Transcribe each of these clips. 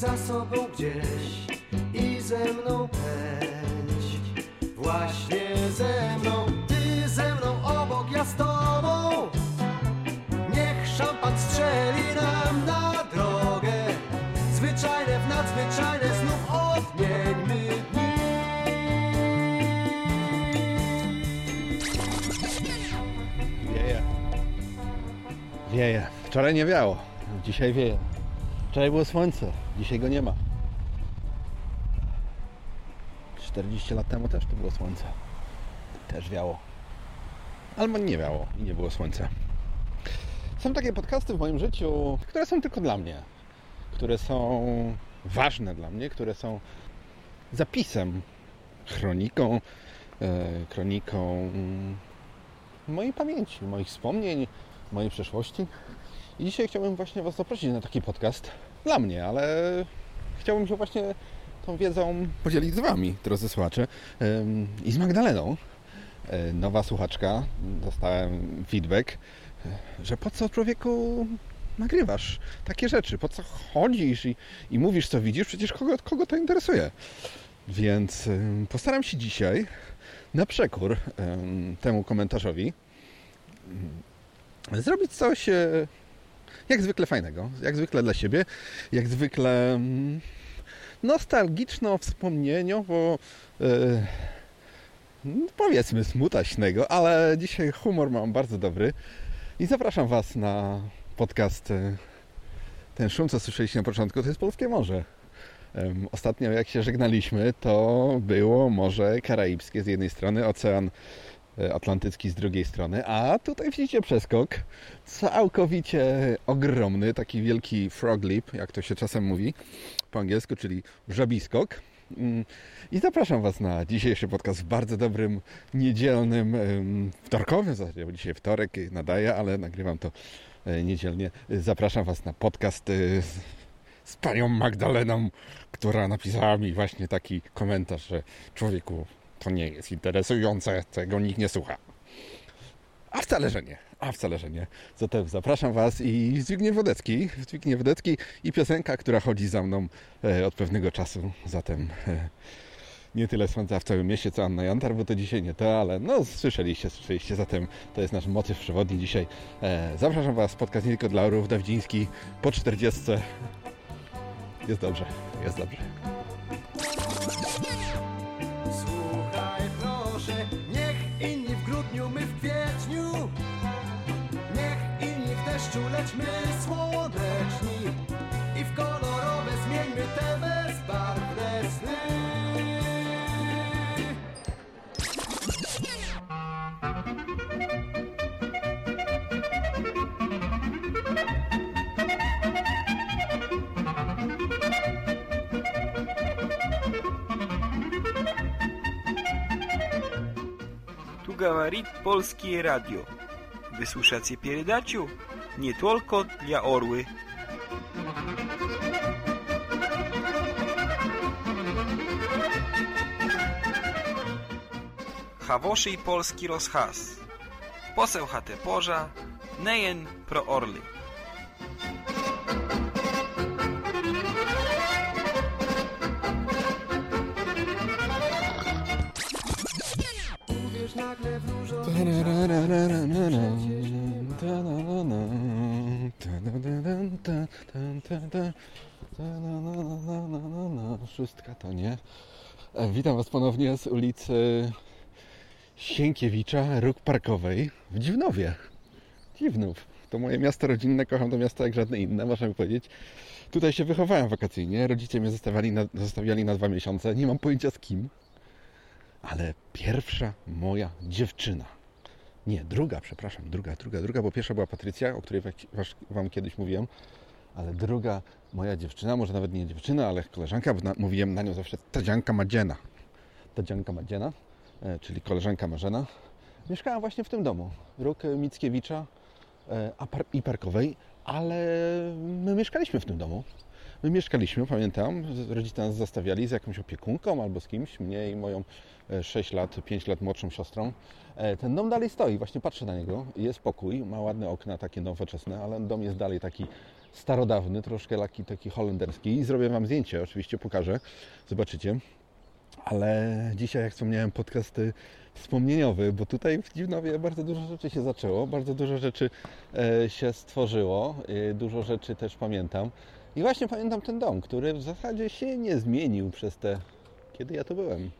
za sobą gdzieś i ze mną pędź. Właśnie ze mną, ty ze mną obok, ja z tobą. Niech szampan strzeli nam na drogę. Zwyczajne w nadzwyczajne znów odmieńmy dni. Wieje. Wieje. Wczoraj nie wiało, dzisiaj wieje. Wczoraj było słońce, dzisiaj go nie ma. 40 lat temu też tu było słońce. Też wiało. Albo nie wiało i nie było słońca. Są takie podcasty w moim życiu, które są tylko dla mnie. Które są ważne dla mnie, które są zapisem, chroniką, e, kroniką mm, mojej pamięci, moich wspomnień, mojej przeszłości. I dzisiaj chciałbym właśnie Was zaprosić na taki podcast dla mnie, ale chciałbym się właśnie tą wiedzą podzielić z Wami, drodzy słuchacze, i z Magdaleną. E, Nowa słuchaczka, dostałem feedback, że po co człowieku nagrywasz takie rzeczy, po co chodzisz i, i mówisz co widzisz, przecież kogo, kogo to interesuje. Więc postaram się dzisiaj na przekór temu komentarzowi zrobić coś e, jak zwykle fajnego, jak zwykle dla siebie, jak zwykle mm, nostalgiczno, wspomnieniowo, e, no, powiedzmy smutaśnego, ale dzisiaj humor mam bardzo dobry. I zapraszam Was na podcast e, ten szum, co słyszeliście na początku, to jest Polskie Morze. Ostatnio jak się żegnaliśmy, to było Morze Karaibskie z jednej strony, Ocean Atlantycki z drugiej strony, a tutaj widzicie przeskok całkowicie ogromny, taki wielki frog leap, jak to się czasem mówi po angielsku, czyli żabiskok. Mm, I zapraszam Was na dzisiejszy podcast w bardzo dobrym, niedzielnym, wtorkowym, w zasadzie, bo dzisiaj wtorek nadaję, ale nagrywam to e, niedzielnie. Zapraszam Was na podcast e, z, z panią Magdaleną, która napisała mi właśnie taki komentarz, że człowieku, to nie jest interesujące, tego nikt nie słucha. A wcale, że nie. A wcale, że nie. Zatem zapraszam Was i Zbigniew Wodecki. Zbigniew Wodecki i piosenka, która chodzi za mną e, od pewnego czasu. Zatem e, nie tyle słońca w całym mieście, co Anna Jantar, bo to dzisiaj nie to, ale no słyszeliście, słyszeliście. Zatem to jest nasz motyw przewodni dzisiaj. E, zapraszam Was. Podcast nie tylko dla Laurów Dawdziński po 40. Jest dobrze, jest dobrze. deszczu, lecz my słoneczni I w kolorowe zmieńmy te bezbarwne sny Tu говорит Polskie Radio. Вы слушаете передачу nie tylko dla orły. Hawoszy polski rozhas. Poseł poża, nejen pro orly. Witam Was ponownie z ulicy Sienkiewicza, Róg Parkowej w Dziwnowie. Dziwnów. To moje miasto rodzinne, kocham to miasto jak żadne inne, można by powiedzieć. Tutaj się wychowałem wakacyjnie, rodzice mnie zostawiali na, zostawiali na dwa miesiące, nie mam pojęcia z kim. Ale pierwsza moja dziewczyna. Nie, druga, przepraszam, druga, druga, druga, bo pierwsza była Patrycja, o której Wam kiedyś mówiłem, ale druga moja dziewczyna, może nawet nie dziewczyna, ale koleżanka, bo na, mówiłem na nią zawsze Tadzianka Madziena. Tadzianka Madziena, e, czyli koleżanka Marzena. Mieszkała właśnie w tym domu, róg e, Mickiewicza e, i Parkowej, ale my mieszkaliśmy w tym domu. My mieszkaliśmy, pamiętam, rodzice nas zostawiali z jakąś opiekunką albo z kimś, mnie i moją 6 lat, 5 lat młodszą siostrą. E, ten dom dalej stoi, właśnie patrzę na niego, jest pokój, ma ładne okna, takie nowoczesne, ale dom jest dalej taki starodawny, troszkę taki, taki holenderski i zrobię Wam zdjęcie, oczywiście pokażę, zobaczycie. Ale dzisiaj, jak wspomniałem, podcast wspomnieniowy, bo tutaj w Dziwnowie bardzo dużo rzeczy się zaczęło, bardzo dużo rzeczy e, się stworzyło, e, dużo rzeczy też pamiętam. I właśnie pamiętam ten dom, który w zasadzie się nie zmienił przez te, kiedy ja tu byłem.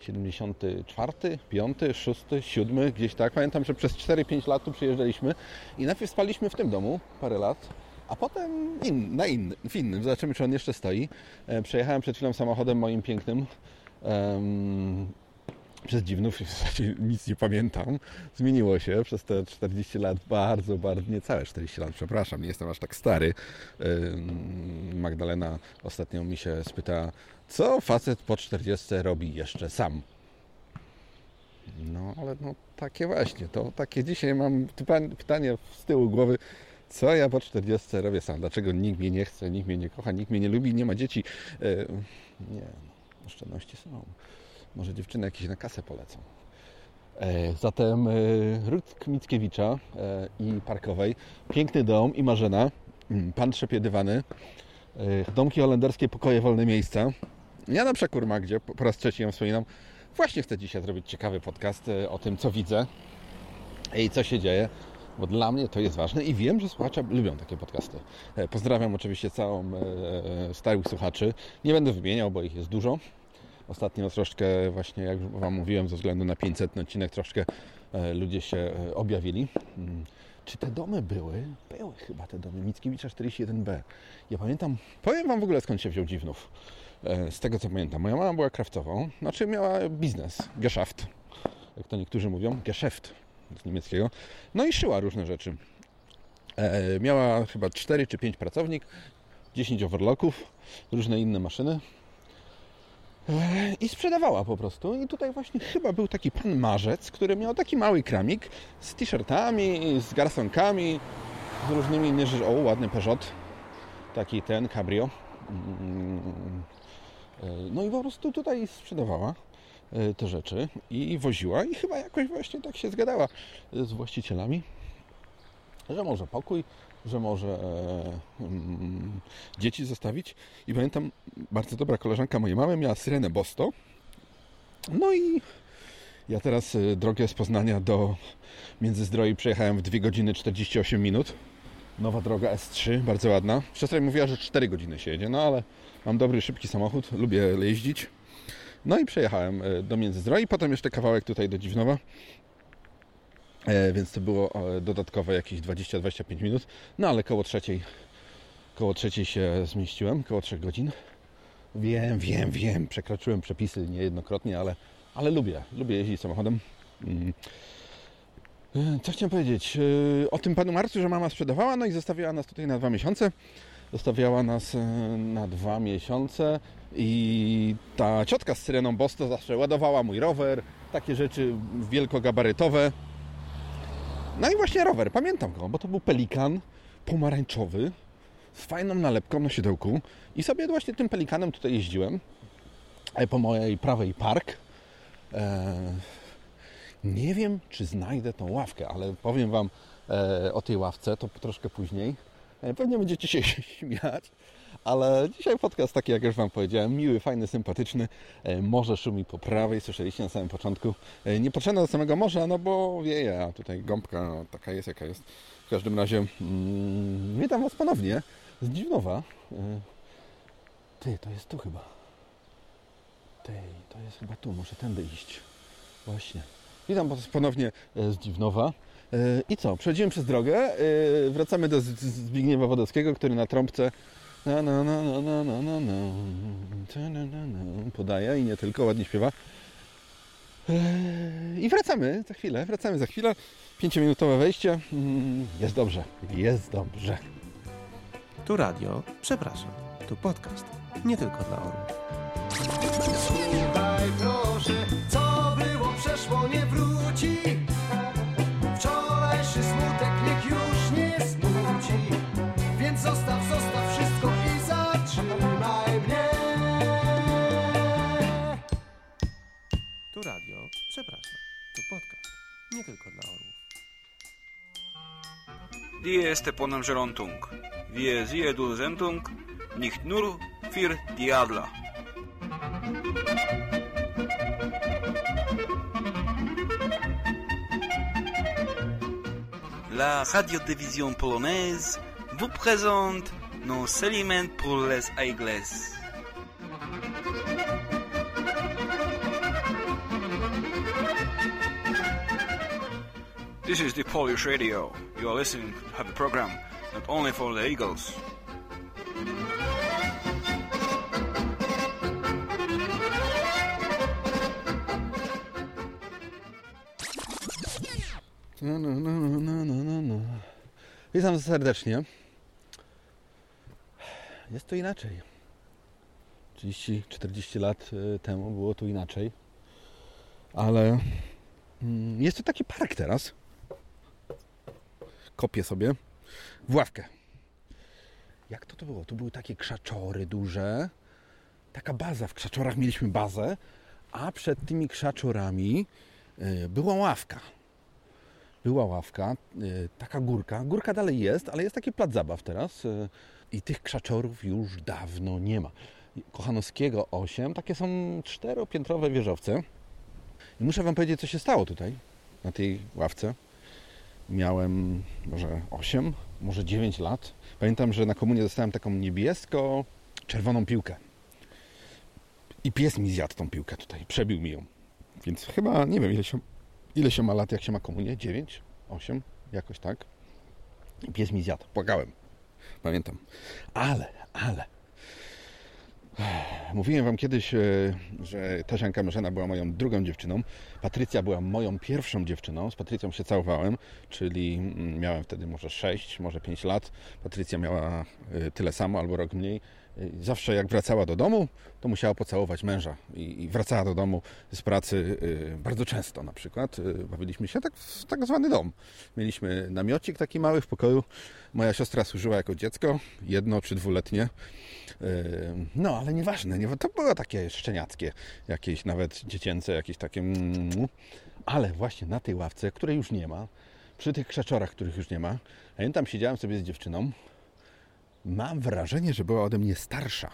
74, 5, 6, 7, gdzieś tak. Pamiętam, że przez 4-5 lat tu przyjeżdżaliśmy i najpierw spaliśmy w tym domu parę lat, a potem in, na inny, w innym. Zobaczymy, czy on jeszcze stoi. E, przejechałem przed chwilą samochodem moim pięknym. Przez dziwnów w zasadzie nic nie pamiętam. Zmieniło się przez te 40 lat, bardzo, bardzo, niecałe 40 lat, przepraszam, nie jestem aż tak stary. Magdalena ostatnio mi się spyta, co facet po 40 robi jeszcze sam? No, ale no takie właśnie, to takie dzisiaj mam pytanie z tyłu głowy, co ja po 40 robię sam? Dlaczego nikt mnie nie chce, nikt mnie nie kocha, nikt mnie nie lubi, nie ma dzieci? E, nie, no, oszczędności są. Może dziewczyny jakieś na kasę polecą. E, zatem e, Ruth Mickiewicza i Parkowej. Piękny dom i Marzena. Mm, pan trzepie dywany. Domki holenderskie, pokoje, wolne miejsca. Ja na przekór Magdzie, po raz trzeci ją wspominam, właśnie chcę dzisiaj zrobić ciekawy podcast o tym, co widzę i co się dzieje bo dla mnie to jest ważne i wiem, że słuchacze lubią takie podcasty. E, pozdrawiam oczywiście całą e, e, stałych słuchaczy. Nie będę wymieniał, bo ich jest dużo. Ostatnio troszkę właśnie, jak Wam mówiłem, ze względu na 500 odcinek troszkę ludzie się objawili. Mm. Czy te domy były? Były chyba te domy. Mickiewicza 41B. Ja pamiętam, powiem Wam w ogóle skąd się wziął Dziwnów. Z tego co pamiętam, moja mama była kraftową, znaczy miała biznes, Geschäft, jak to niektórzy mówią, Geschäft z niemieckiego. No i szyła różne rzeczy. E, miała chyba 4 czy 5 pracownik, 10 overlocków, różne inne maszyny. E, I sprzedawała po prostu. I tutaj właśnie chyba był taki pan Marzec, który miał taki mały kramik z t-shirtami, z garsonkami, z różnymi innymi rzeczami. O, ładny Peugeot. Taki ten, cabrio. Mm, e, no i po prostu tutaj sprzedawała. E, te rzeczy i woziła i chyba jakoś właśnie tak się zgadała z właścicielami, że może pokój, że może e, mm, dzieci zostawić. I pamiętam, bardzo dobra koleżanka mojej mamy miała syrenę Bosto. No i ja teraz e, drogę z Poznania do Międzyzdroi przejechałem w 2 godziny 48 minut. Nowa droga S3, bardzo ładna. Siostra mówiła, że 4 godziny się jedzie, no ale mam dobry, szybki samochód, lubię jeździć. No i przejechałem e, do Międzyzdroi, potem jeszcze kawałek tutaj do Dziwnowa. E, więc to było e, dodatkowe jakieś 20-25 minut. No ale koło trzeciej, koło trzeciej się zmieściłem, koło 3 godzin. Wiem, wiem, wiem, przekroczyłem przepisy niejednokrotnie, ale, ale lubię, lubię jeździć samochodem. Mm. Co chciałem powiedzieć? O tym panu Marcu, że mama sprzedawała, no i zostawiła nas tutaj na dwa miesiące. Zostawiała nas na dwa miesiące. I ta ciotka z syreną Bosto zawsze ładowała mój rower, takie rzeczy wielkogabarytowe. No i właśnie rower, pamiętam go, bo to był pelikan pomarańczowy z fajną nalepką na siodełku i sobie właśnie tym pelikanem tutaj jeździłem e, po mojej prawej park. Eee, nie wiem, czy znajdę tą ławkę, ale powiem Wam e, o tej ławce to troszkę później. E, pewnie będziecie się śmiać, ale dzisiaj podcast taki, jak już Wam powiedziałem, miły, fajny, sympatyczny. E, morze szumi po prawej, słyszeliście na samym początku. E, nie potrzebne do samego morza, no bo wieje, a tutaj gąbka taka jest, jaka jest. W każdym razie mm, witam Was ponownie z Dziwnowa. Ty, to jest tu chyba. Ty, to jest chyba tu, muszę tędy iść. Właśnie. Witam ponownie z Dziwnowa. I co? Przechodzimy przez drogę. Wracamy do Zbigniewa Wodowskiego, który na trąbce na, na, na, na, na, na, podaje i nie tylko, ładnie śpiewa. I wracamy za chwilę, wracamy za chwilę. Pięciominutowe wejście. Jest dobrze, jest dobrze. Tu radio, przepraszam, tu podcast, nie tylko dla orłów. nie wróci. Wczorajszy smutek niech już nie smuci Więc zostaw, zostaw wszystko i zatrzymaj mnie. Tu radio, przepraszam, tu podcast, nie tylko dla orłów. Die este ponem żerontung Wir sie dulzentung Nicht nur für Diadla. La radiodiffusion polonaise vous présente nos aliments pour les aigles. This is the Polish radio. You are listening to have a program not only for the eagles. No, no, no, no, no. Witam serdecznie. Jest to inaczej. 30-40 lat y, temu było tu inaczej. Ale mm, jest to taki park teraz. Kopię sobie w ławkę. Jak to to było? Tu były takie krzaczory duże. Taka baza. W krzaczorach mieliśmy bazę, a przed tymi krzaczorami y, była ławka była ławka, y, taka górka. Górka dalej jest, ale jest taki plac zabaw teraz y, i tych krzaczorów już dawno nie ma. Kochanowskiego 8, takie są czteropiętrowe wieżowce. I muszę Wam powiedzieć, co się stało tutaj, na tej ławce. Miałem może 8, może 9 lat. Pamiętam, że na komunie dostałem taką niebiesko-czerwoną piłkę. I pies mi zjadł tą piłkę tutaj, przebił mi ją. Więc chyba, nie wiem, ile się Ile się ma lat, jak się ma komunię? 9? 8? Jakoś tak. I pies mi zjadł. Płakałem. Pamiętam. Ale, ale. Mówiłem Wam kiedyś, e, że Tasianka Marzena była moją drugą dziewczyną. Patrycja była moją pierwszą dziewczyną. Z Patrycją się całowałem, czyli mm, miałem wtedy może 6, może 5 lat. Patrycja miała e, tyle samo albo rok mniej. Zawsze jak wracała do domu, to musiała pocałować męża. I wracała do domu z pracy y, bardzo często na przykład. y, Bawiliśmy się tak w tak zwany dom. Mieliśmy namiocik taki mały w pokoju. Moja siostra służyła jako dziecko, jedno czy dwuletnie. Y, No, ale nieważne, nie, to było takie szczeniackie, jakieś nawet dziecięce, jakieś takie... mm, Ale właśnie na tej ławce, której już nie ma, przy tych krzaczorach, których już nie ma, pamiętam, siedziałem sobie z dziewczyną, mam wrażenie, że była ode mnie starsza.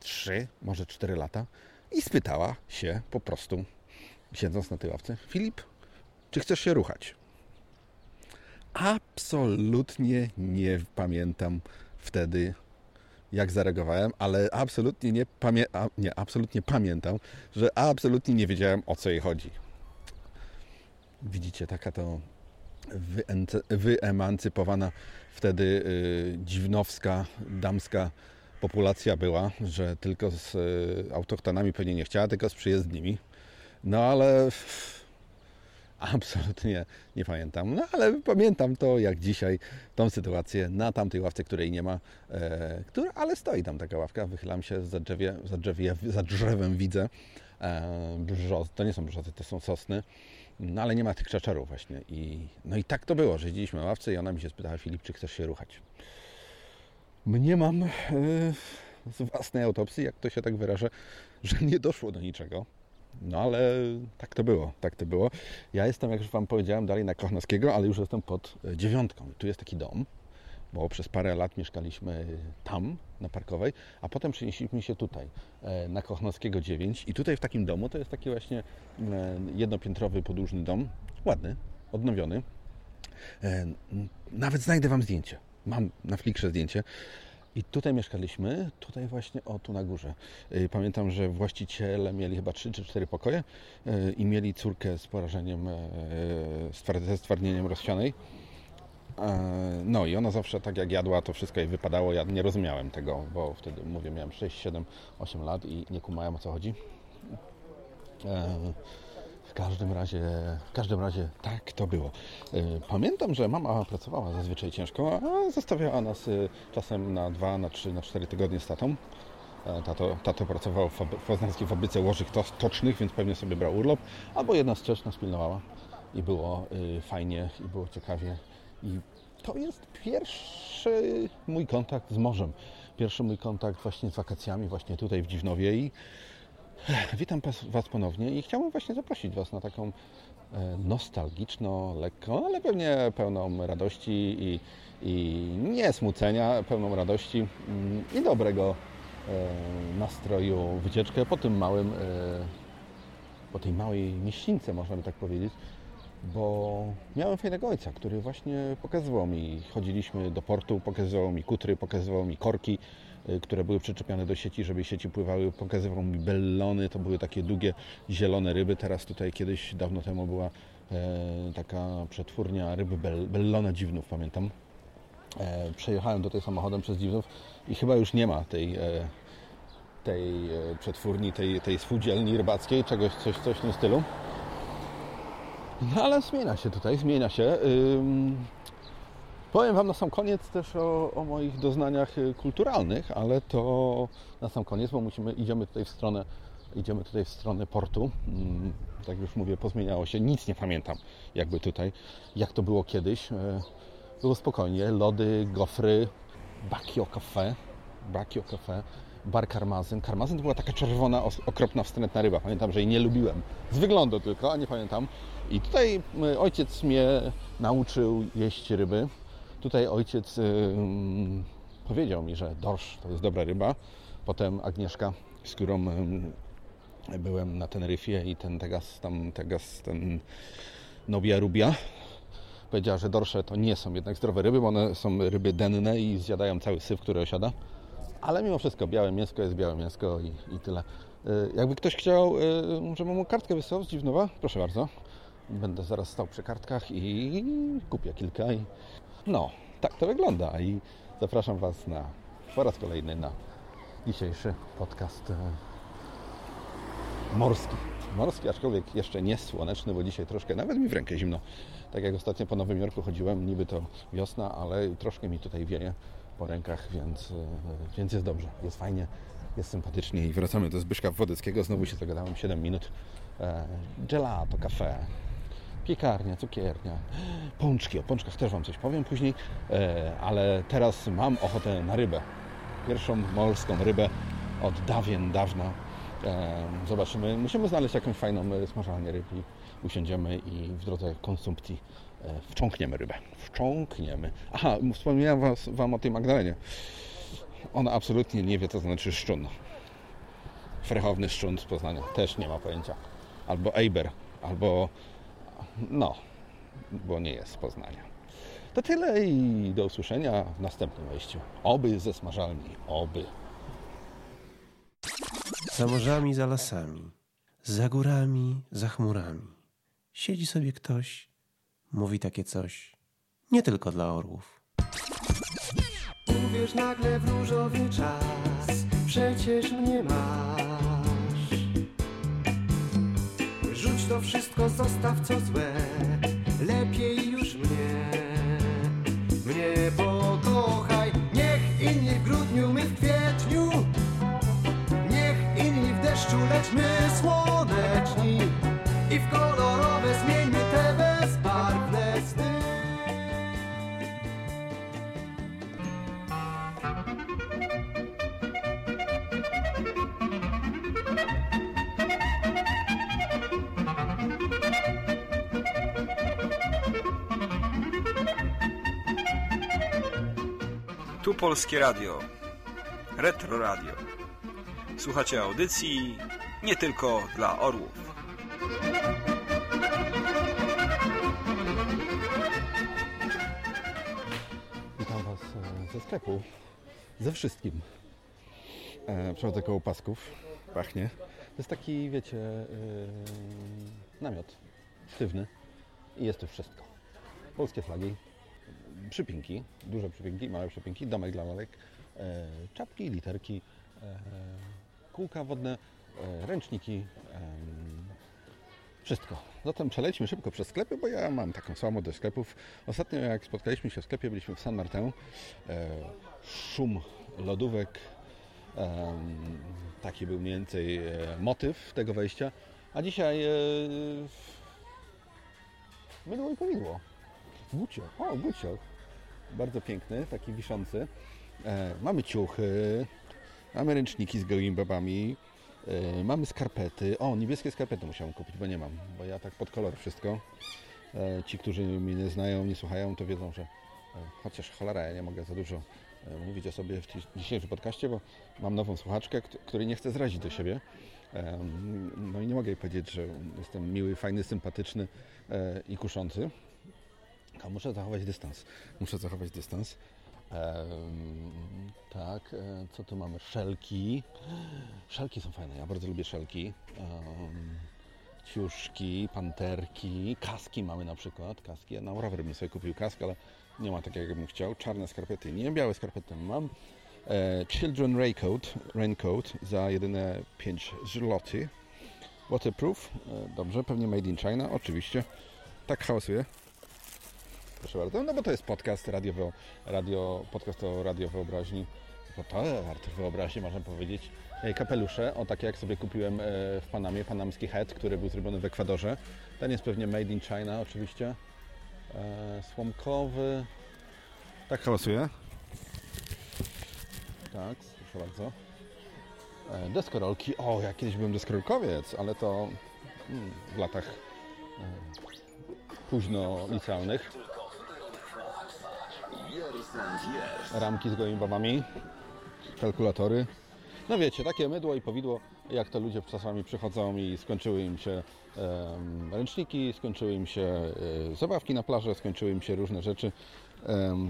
Trzy, może cztery lata. I spytała się po prostu, siedząc na tej ławce, Filip, czy chcesz się ruchać? Absolutnie nie pamiętam wtedy, jak zareagowałem, ale absolutnie nie, pamię- a, nie, absolutnie pamiętam, że absolutnie nie wiedziałem, o co jej chodzi. Widzicie, taka to wyemancypowana wtedy y, dziwnowska, damska populacja była, że tylko z y, autochtonami pewnie nie chciała, tylko z przyjezdnymi. No ale absolutnie nie pamiętam. No ale pamiętam to jak dzisiaj, tą sytuację na tamtej ławce, której nie ma, e, która, ale stoi tam taka ławka, wychylam się za, drzewie, za, drzewie, za drzewem, widzę e, brzozy, to nie są brzozy, to są sosny, no ale nie ma tych krzaczorów właśnie. I, no i tak to było, że siedzieliśmy na ławce i ona mi się spytała, Filip, czy chcesz się ruchać? Mnie mam e, z własnej autopsji, jak to się tak wyrażę, że nie doszło do niczego. No ale tak to było, tak to było. Ja jestem, jak już Wam powiedziałem, dalej na Kochnowskiego, ale już jestem pod e, dziewiątką. Tu jest taki dom, bo przez parę lat mieszkaliśmy tam, na Parkowej, a potem przenieśliśmy się tutaj, e, na Kochnowskiego 9 i tutaj w takim domu, to jest taki właśnie e, jednopiętrowy, podłużny dom, ładny, odnowiony. E, Nawet znajdę Wam zdjęcie. Mam na Flickrze zdjęcie. I tutaj mieszkaliśmy, tutaj właśnie, o tu na górze. Pamiętam, że właściciele mieli chyba 3 czy 4 pokoje i mieli córkę z porażeniem, ze stwardnieniem rozsianej. E, No i ona zawsze tak jak jadła, to wszystko jej wypadało. Ja nie rozumiałem tego, bo wtedy, mówię, miałem 6, 7, 8 lat i nie kumałem o co chodzi. E, W każdym razie, w każdym razie tak to było. E, Pamiętam, że mama pracowała zazwyczaj ciężko, a zostawiała nas czasem na 2, na 3, na 4 tygodnie z tatą. Tato, tato pracował w, poznańskiej fabryce łożyk to- tocznych, więc pewnie sobie brał urlop, albo jedna strzecz nas pilnowała i było fajnie, i było ciekawie. I to jest pierwszy mój kontakt z morzem. Pierwszy mój kontakt właśnie z wakacjami, właśnie tutaj w Dziwnowie i Witam pas- Was ponownie i chciałbym właśnie zaprosić Was na taką e, nostalgiczną, lekką, ale pewnie pełną radości i, i nie smucenia, pełną radości mm, i dobrego e, nastroju wycieczkę po tym małym, po tej małej mieścińce, można by tak powiedzieć, bo miałem fajnego ojca, który właśnie pokazywał mi, chodziliśmy do portu, pokazywał mi kutry, pokazywał mi korki, y, które były przyczepione do sieci, żeby sieci pływały, pokazywał mi bellony, to były takie długie, zielone ryby, teraz tutaj kiedyś, dawno temu była e, taka przetwórnia ryby bell, bellona dziwnów, pamiętam. E, przejechałem tutaj samochodem przez dziwnów i chyba już nie ma tej, e, tej e, przetwórni, tej, tej spółdzielni rybackiej, czegoś, coś, coś w tym stylu. No ale zmienia się tutaj, zmienia się. Ym, Powiem Wam na sam koniec też o, o moich doznaniach y, kulturalnych, ale to na sam koniec, bo musimy, idziemy tutaj w stronę, idziemy tutaj w stronę portu. Ym, Tak już mówię, pozmieniało się. Nic nie pamiętam, jakby tutaj, jak to było kiedyś. E, Było spokojnie, lody, gofry, bakio cafe, bakio cafe, bar karmazyn. Karmazyn to była taka czerwona, okropna, wstrętna ryba. Pamiętam, że jej nie lubiłem. Z wyglądu tylko, a nie pamiętam. I tutaj y, ojciec mnie nauczył jeść ryby. Tutaj ojciec y, mm, powiedział mi, że dorsz to jest dobra ryba. Potem Agnieszka, z którą ym, byłem na Teneryfie i ten Tegas, tam Tegas, ten Nobia Rubia, powiedziała, że dorsze to nie są jednak zdrowe ryby, bo one są ryby denne i zjadają cały syf, który osiada. Ale mimo wszystko białe mięsko jest białe mięsko i, i tyle. Y, Jakby ktoś chciał, y, żebym mu kartkę wysłał z Dziwnowa, proszę bardzo. Będę zaraz stał przy kartkach i kupię kilka. I... No, tak to wygląda. I zapraszam Was na po raz kolejny na dzisiejszy podcast e, morski. Morski, aczkolwiek jeszcze nie słoneczny, bo dzisiaj troszkę, nawet mi w rękę zimno. Tak jak ostatnio po Nowym Jorku chodziłem, niby to wiosna, ale troszkę mi tutaj wieje po rękach, więc, e, więc jest dobrze, jest fajnie, jest sympatycznie i wracamy do Zbyszka Wodeckiego. Znowu się zagadałem 7 minut. E, Gelato, kafe, piekarnia, cukiernia, pączki. O pączkach też Wam coś powiem później, e, ale teraz mam ochotę na rybę. Pierwszą morską rybę od dawien dawna. Zobaczymy. Musimy znaleźć jakąś fajną smażalnię ryb i usiądziemy i w drodze konsumpcji wcząkniemy rybę. Wcząkniemy. Aha, wspomniałem was, Wam o tej Magdalenie. Ona absolutnie nie wie, co znaczy szczun. Frechowny szczun z Poznania. Też nie ma pojęcia. Albo Eiber, albo no, bo nie jest z Poznania. To tyle i do usłyszenia w następnym wejściu. Oby ze smażalni, oby. Za morzami, za lasami, za górami, za chmurami. Siedzi sobie ktoś, mówi takie coś. Nie tylko dla orłów. Uwierz nagle w różowy czas, przecież mnie masz. Rzuć to wszystko, zostaw co złe, lepiej już mnie. Mnie pokochaj, niech inni w grudniu, my w kwietniu. Niech inni w deszczu, lecz my słoneczni. I w kolorowe Polskie Radio. Retro Radio. Słuchacie audycji nie tylko dla orłów. Witam Was e, ze sklepu. Ze wszystkim. E, Przechodzę koło pasków. Pachnie. To jest taki, wiecie, e, namiot sztywny. I jest tu wszystko. Polskie flagi, przypinki, duże przypinki, małe przypinki, domek dla lalek, e, czapki, literki, e, kółka wodne, e, ręczniki, wszystko. Zatem przelećmy szybko przez sklepy, bo ja mam taką samą do sklepów. Ostatnio jak spotkaliśmy się w sklepie, byliśmy w San Martin. Szum lodówek. taki był mniej więcej motyw tego wejścia. A dzisiaj mydło i powidło. Gucio. O, gucio. Bardzo piękny, taki wiszący. E, mamy ciuchy, mamy ręczniki z gołymi babami, E, mamy skarpety. O, niebieskie skarpety musiałem kupić, bo nie mam, bo ja tak pod kolor wszystko. E, ci, którzy mnie nie znają, nie słuchają, to wiedzą, że e, chociaż cholera, ja nie mogę za dużo e, mówić o sobie w dzisiejszym podcaście, bo mam nową słuchaczkę, kt- której nie chcę zrazić do siebie. Em, No i nie mogę jej powiedzieć, że jestem miły, fajny, sympatyczny e, i kuszący. A muszę zachować dystans. Muszę zachować dystans. Em, tak, e, co tu mamy? Szelki. Szelki są fajne, ja bardzo lubię szelki. Em, ciuszki, panterki, kaski mamy na przykład. Kaski, ja na rower bym sobie kupił kask, ale nie ma takiego, jakbym chciał. Czarne skarpety nie, białe skarpety mam. E, children raincoat, raincoat za jedyne 5 zloty. Waterproof, e, dobrze, pewnie made in China, oczywiście. Tak hałasuje. Proszę bardzo, no bo to jest podcast radiowo, radio, podcast o radio wyobraźni. Podcast wyobraźni, można powiedzieć. E, Kapelusze, o takie jak sobie kupiłem e, w Panamie, panamski hat, który był zrobiony w Ekwadorze. Ten jest pewnie made in China oczywiście. E, Słomkowy. Tak hałasuje. Tak, proszę bardzo. Deskorolki. O, ja kiedyś byłem deskorolkowiec, ale to mm, w latach późno licealnych. Ramki z gołymi babami, kalkulatory. No wiecie, takie mydło i powidło, jak to ludzie czasami przychodzą i skończyły im się ręczniki, skończyły im się e, zabawki na plaży, skończyły im się różne rzeczy,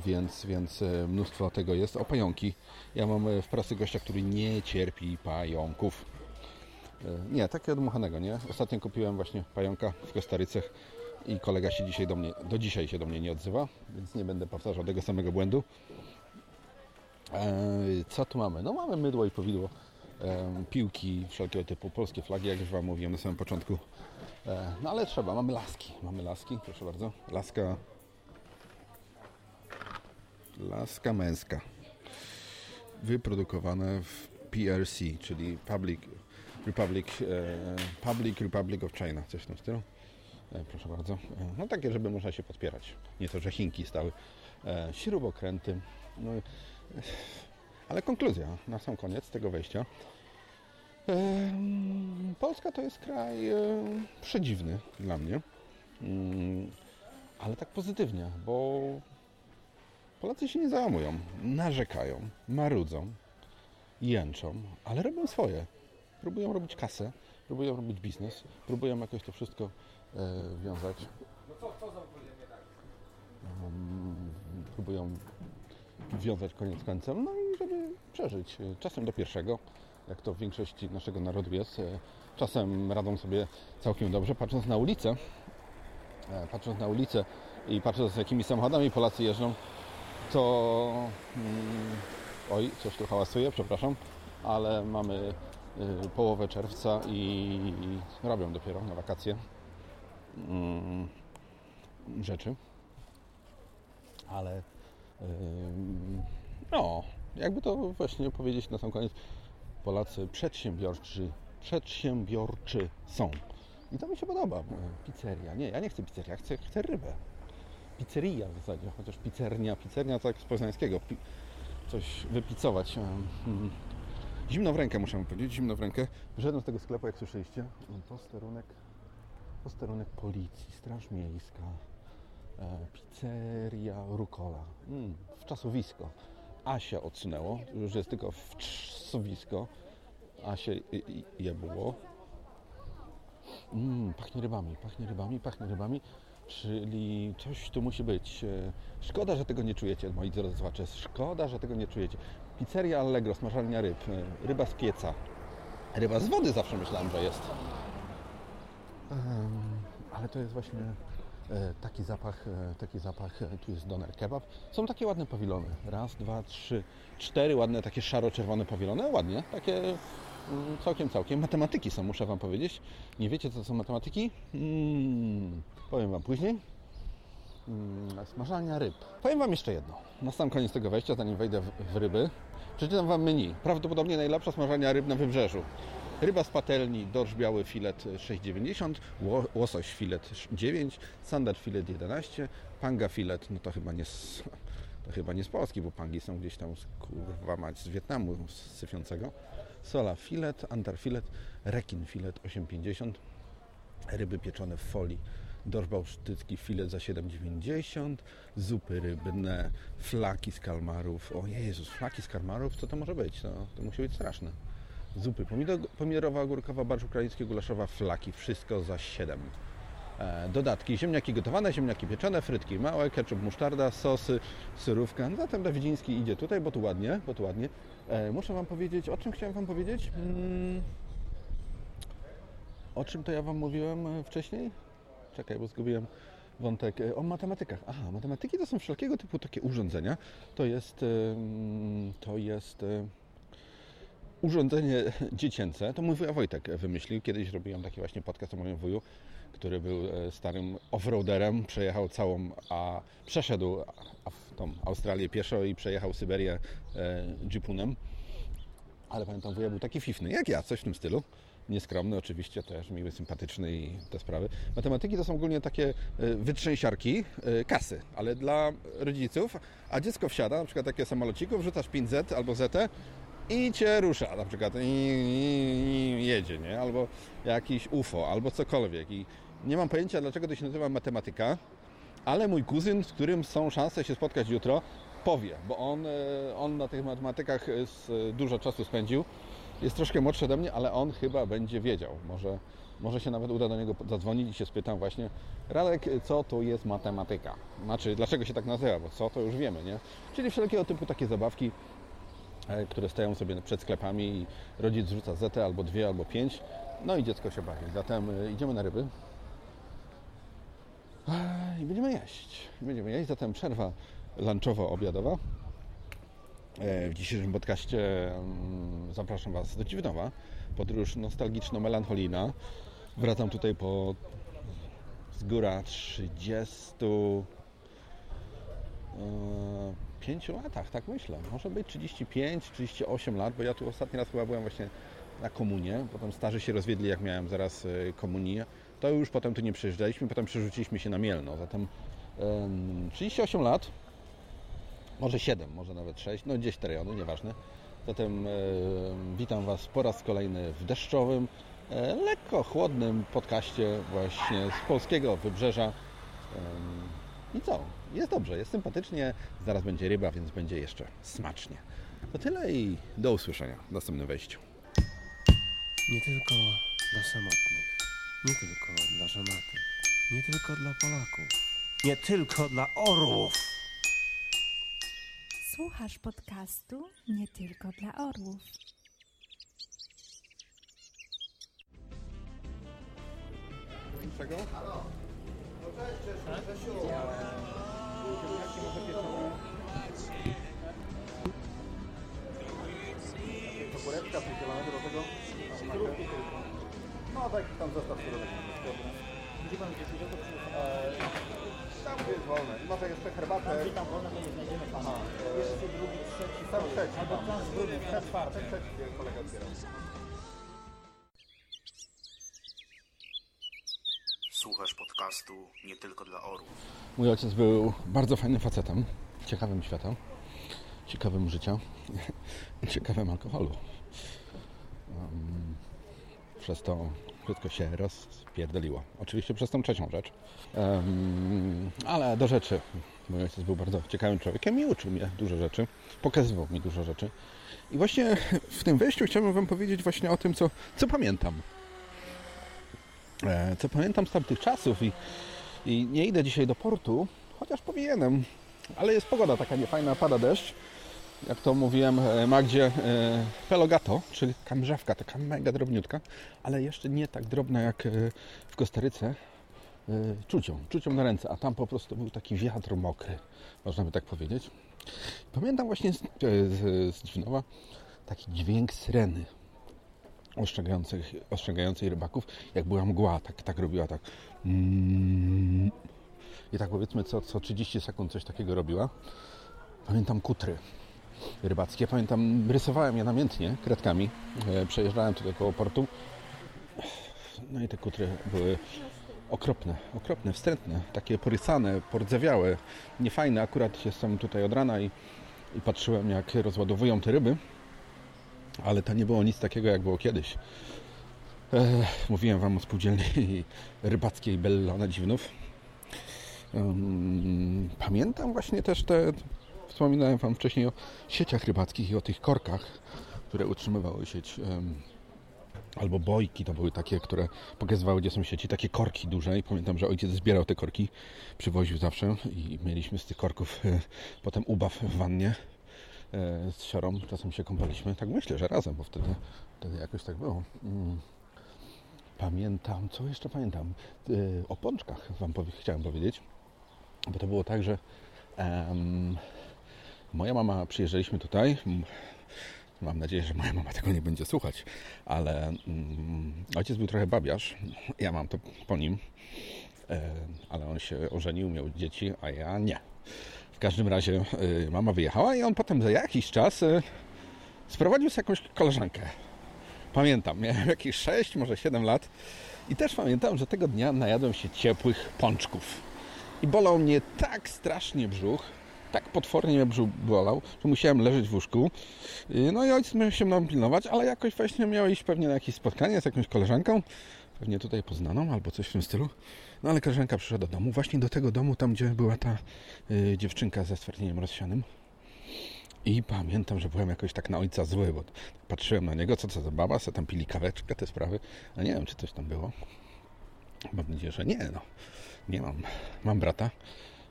więc, więc e, mnóstwo tego jest. O pająki. Ja mam e, w pracy gościa, który nie cierpi pająków. Nie, takie odmuchanego, nie? Ostatnio kupiłem właśnie pająka w Kostaryce i kolega się dzisiaj do mnie, do dzisiaj się do mnie nie odzywa, więc nie będę powtarzał tego samego błędu. E, Co tu mamy? No mamy mydło i powidło, e, piłki wszelkiego typu, polskie flagi, jak już Wam mówiłem na samym początku. E, No ale trzeba, mamy laski, mamy laski, proszę bardzo. Laska, laska męska. Wyprodukowane w PRC, czyli Public Republic, e, Public Republic of China, coś w tym stylu. E, Proszę bardzo. E, No takie, żeby można się podpierać. Nie to, że Chinki stały. E, Śrubokręty. No, ale konkluzja na sam koniec tego wejścia. Polska to jest kraj przedziwny dla mnie. Mm, Ale tak pozytywnie, bo Polacy się nie załamują, narzekają, marudzą, jęczą, ale robią swoje. Próbują robić kasę, próbują robić biznes, próbują jakoś to wszystko e, wiązać. Um, próbują wiązać koniec końcem, no i żeby przeżyć. E, Czasem do pierwszego, jak to w większości naszego narodu jest. E, Czasem radzą sobie całkiem dobrze, patrząc na ulicę. Patrząc na ulicę i patrząc z jakimi samochodami Polacy jeżdżą, to mm, oj, coś tu hałasuje, przepraszam, ale mamy połowę czerwca i robią dopiero na wakacje rzeczy. Ale ym, no, jakby to właśnie powiedzieć na sam koniec, Polacy przedsiębiorczy, przedsiębiorczy są. I to mi się podoba. Pizzeria. Nie, ja nie chcę pizzeria, chcę, chcę rybę. Pizzeria w zasadzie, chociaż pizzernia, pizzernia to tak z poznańskiego. Pi- coś wypicować. em, mm. Zimno w rękę muszę powiedzieć, zimno w rękę. Wyszedłem z tego sklepu, jak słyszeliście. Posterunek, posterunek policji, straż miejska, e, pizzeria Rukola. Mm, w czasowisko. Asia odsunęło, już jest tylko w czasowisko. I- je było. Mm, pachnie rybami, pachnie rybami, pachnie rybami, czyli coś tu musi być. E, Szkoda, że tego nie czujecie, moi drodzy słuchacze. Szkoda, że tego nie czujecie. Pizzeria Allegro, smażalnia ryb, e, ryba z pieca. Ryba z wody zawsze myślałem, że jest. Ale to jest właśnie e, taki zapach, e, taki zapach, e, tu jest doner kebab. Są takie ładne pawilony. Raz, dwa, trzy, cztery ładne, takie szaro-czerwone pawilony. Ładnie, takie mm, całkiem, całkiem. Matematyki są, muszę Wam powiedzieć. Nie wiecie, co są matematyki? Mm, powiem Wam później. Mm, smażalnia ryb. Powiem Wam jeszcze jedno. Na sam koniec tego wejścia, zanim wejdę w, w ryby, przeczytam Wam menu. Prawdopodobnie najlepsza smażalnia ryb na wybrzeżu. Ryba z patelni, dorsz biały filet 6,90, ło- łosoś filet 9, standard filet 11, panga filet, no to chyba nie z, to chyba nie z Polski, bo pangi są gdzieś tam kurwa mać z Wietnamu z syfiącego. sola filet, antar filet, rekin filet 8,50, ryby pieczone w folii, dorsz bałtycki filet za 7,90, zupy rybne, flaki z kalmarów. O Jezus, flaki z kalmarów, co to może być? No, to musi być straszne. Zupy pomidor, pomidorowa, ogórkowa, barsz ukraiński, gulaszowa, flaki, wszystko za 7. E, dodatki, ziemniaki gotowane, ziemniaki pieczone, frytki małe, ketchup, musztarda, sosy, surówka. No, zatem Dawidziński idzie tutaj, bo tu ładnie, bo tu ładnie. E, muszę Wam powiedzieć, o czym chciałem Wam powiedzieć? Mm, o czym to ja Wam mówiłem e, wcześniej? Czekaj, bo zgubiłem wątek. O matematykach. Aha, matematyki to są wszelkiego typu takie urządzenia. To jest, to jest urządzenie dziecięce. To mój wuja Wojtek wymyślił. Kiedyś robiłem taki właśnie podcast o moim wuju, który był e, starym offroaderem. Przejechał całą, a przeszedł a, tą Australię pieszo i przejechał Syberię e, jeepunem. Ale pamiętam, wuja był taki fifny, jak ja, coś w tym stylu. Nieskromny oczywiście, też miły, sympatyczny i te sprawy. Matematyki to są ogólnie takie e, wytrzęsiarki e, kasy, ale dla rodziców, a dziecko wsiada, na przykład takie samolociku, wrzucasz 5Z albo ZT i cię rusza, na przykład i, i, i jedzie, nie? Albo jakiś UFO, albo cokolwiek. I nie mam pojęcia, dlaczego to się nazywa matematyka, ale mój kuzyn, z którym są szanse się spotkać jutro, powie, bo on, e, on na tych matematykach e, s- dużo czasu spędził. Jest troszkę młodszy ode mnie, ale on chyba będzie wiedział. Może, może się nawet uda do niego zadzwonić i się spytam właśnie Radek, co to jest matematyka? Znaczy, dlaczego się tak nazywa, bo co to już wiemy, nie? Czyli wszelkiego typu takie zabawki, e, które stoją sobie przed sklepami i rodzic rzuca zetę albo dwie, albo pięć, no i dziecko się bawi. Zatem e, idziemy na ryby E, i będziemy jeść. Będziemy jeść, zatem przerwa lunchowo-obiadowa. E, W dzisiejszym podcaście mm, zapraszam Was do Dziwnowa. Podróż nostalgiczno-melancholijna. Wracam tutaj po z góra 30 e, pięciu latach, tak myślę. Może być 35, 38 lat, bo ja tu ostatni raz chyba byłem właśnie na komunie. Potem starzy się rozwiedli, jak miałem zaraz e, komunię. To już potem tu nie przyjeżdżaliśmy, potem przerzuciliśmy się na Mielno. Zatem em, 38 lat, może 7, może nawet 6, no gdzieś te rejony, nieważne. Zatem witam Was po raz kolejny w deszczowym, e, lekko chłodnym podcaście właśnie z polskiego wybrzeża. I co? Jest dobrze, jest sympatycznie, zaraz będzie ryba, więc będzie jeszcze smacznie. To tyle i do usłyszenia w następnym wejściu. Nie tylko dla samotnych, nie tylko dla żonatych, nie tylko dla Polaków, nie tylko dla orłów. Słuchasz podcastu nie tylko dla orłów. Czego? Czekoleczka przydzielona do tego. No tak, tam zostaw środek. Gdzie pan gdzieś to Tam gdzie jest wolne. Może jeszcze herbatę. Tam tam wolne to nie znajdziemy drugi, trzeci, Tam trzeci. albo tam z drugi, czwarty. Trzeci gdzie kolega otwierał. Nie tylko dla orłów. Mój ojciec był bardzo fajnym facetem, ciekawym świata, ciekawym życia, ciekawym alkoholu. Um, przez to wszystko się rozpierdoliło. Oczywiście przez tą trzecią rzecz. Em, ale do rzeczy. Mój ojciec był bardzo ciekawym człowiekiem i uczył mnie dużo rzeczy. Pokazywał mi dużo rzeczy. I właśnie w tym wejściu chciałbym Wam powiedzieć właśnie o tym, co, co pamiętam. E, co pamiętam z tamtych czasów i, i nie idę dzisiaj do portu, chociaż powinienem, ale jest pogoda taka niefajna, pada deszcz. Jak to mówiłem e, Magdzie, e, pelogato, czyli kamrzawka, taka mega drobniutka, ale jeszcze nie tak drobna jak w Kostaryce. Czucią, czucią na ręce, a tam po prostu był taki wiatr mokry, można by tak powiedzieć. Pamiętam właśnie z, z, z Dziwnowa taki dźwięk syreny ostrzegających, ostrzegającej rybaków, jak była mgła, tak, tak robiła, tak. I tak powiedzmy co, co 30 sekund coś takiego robiła. Pamiętam kutry rybackie, pamiętam, rysowałem je namiętnie kredkami, e, przejeżdżałem tutaj koło portu. No i te kutry były okropne, okropne, wstrętne, takie porysane, pordzewiałe, niefajne. Akurat jestem tutaj od rana i, i patrzyłem jak rozładowują te ryby Ale to nie było nic takiego, jak było kiedyś. Mówiłem Wam o spółdzielni rybackiej Bellona Dziwnów. Ym, Pamiętam właśnie też te, wspominałem Wam wcześniej o sieciach rybackich i o tych korkach, które utrzymywały sieć. ym, Albo bojki to były takie, które pokazywały, gdzie są sieci, takie korki duże. I pamiętam, że ojciec zbierał te korki, przywoził zawsze i mieliśmy z tych korków e, potem ubaw w wannie z siorą. Czasem się kąpaliśmy. Tak myślę, że razem, bo wtedy, wtedy jakoś tak było. Mm. Pamiętam, co jeszcze pamiętam? E, O pączkach Wam powie, chciałem powiedzieć. Bo to było tak, że em, moja mama, przyjeżdżaliśmy tutaj. m, Mam nadzieję, że moja mama tego nie będzie słuchać, ale mm, ojciec był trochę babiarz. Ja mam to po nim, e, ale on się ożenił, miał dzieci, a ja nie. Każdym razie e, mama wyjechała i on potem za jakiś czas e, sprowadził sobie jakąś koleżankę. Pamiętam, miałem jakieś 6, może 7 lat i też pamiętam, że tego dnia najadłem się ciepłych pączków. I bolał mnie tak strasznie brzuch, tak potwornie mnie brzuch bolał, że musiałem leżeć w łóżku. Yy, No i ojciec miał się mną pilnować, ale jakoś właśnie miał iść pewnie na jakieś spotkanie z jakąś koleżanką, pewnie tutaj poznaną albo coś w tym stylu. No ale koleżanka przyszła do domu, właśnie do tego domu, tam gdzie była ta yy, dziewczynka ze stwardnieniem rozsianym. I pamiętam, że byłem jakoś tak na ojca zły, bo patrzyłem na niego, co to za baba, se tam pili kaweczkę, te sprawy. A nie wiem, czy coś tam było. Mam nadzieję, że nie, no. Nie mam. Mam brata.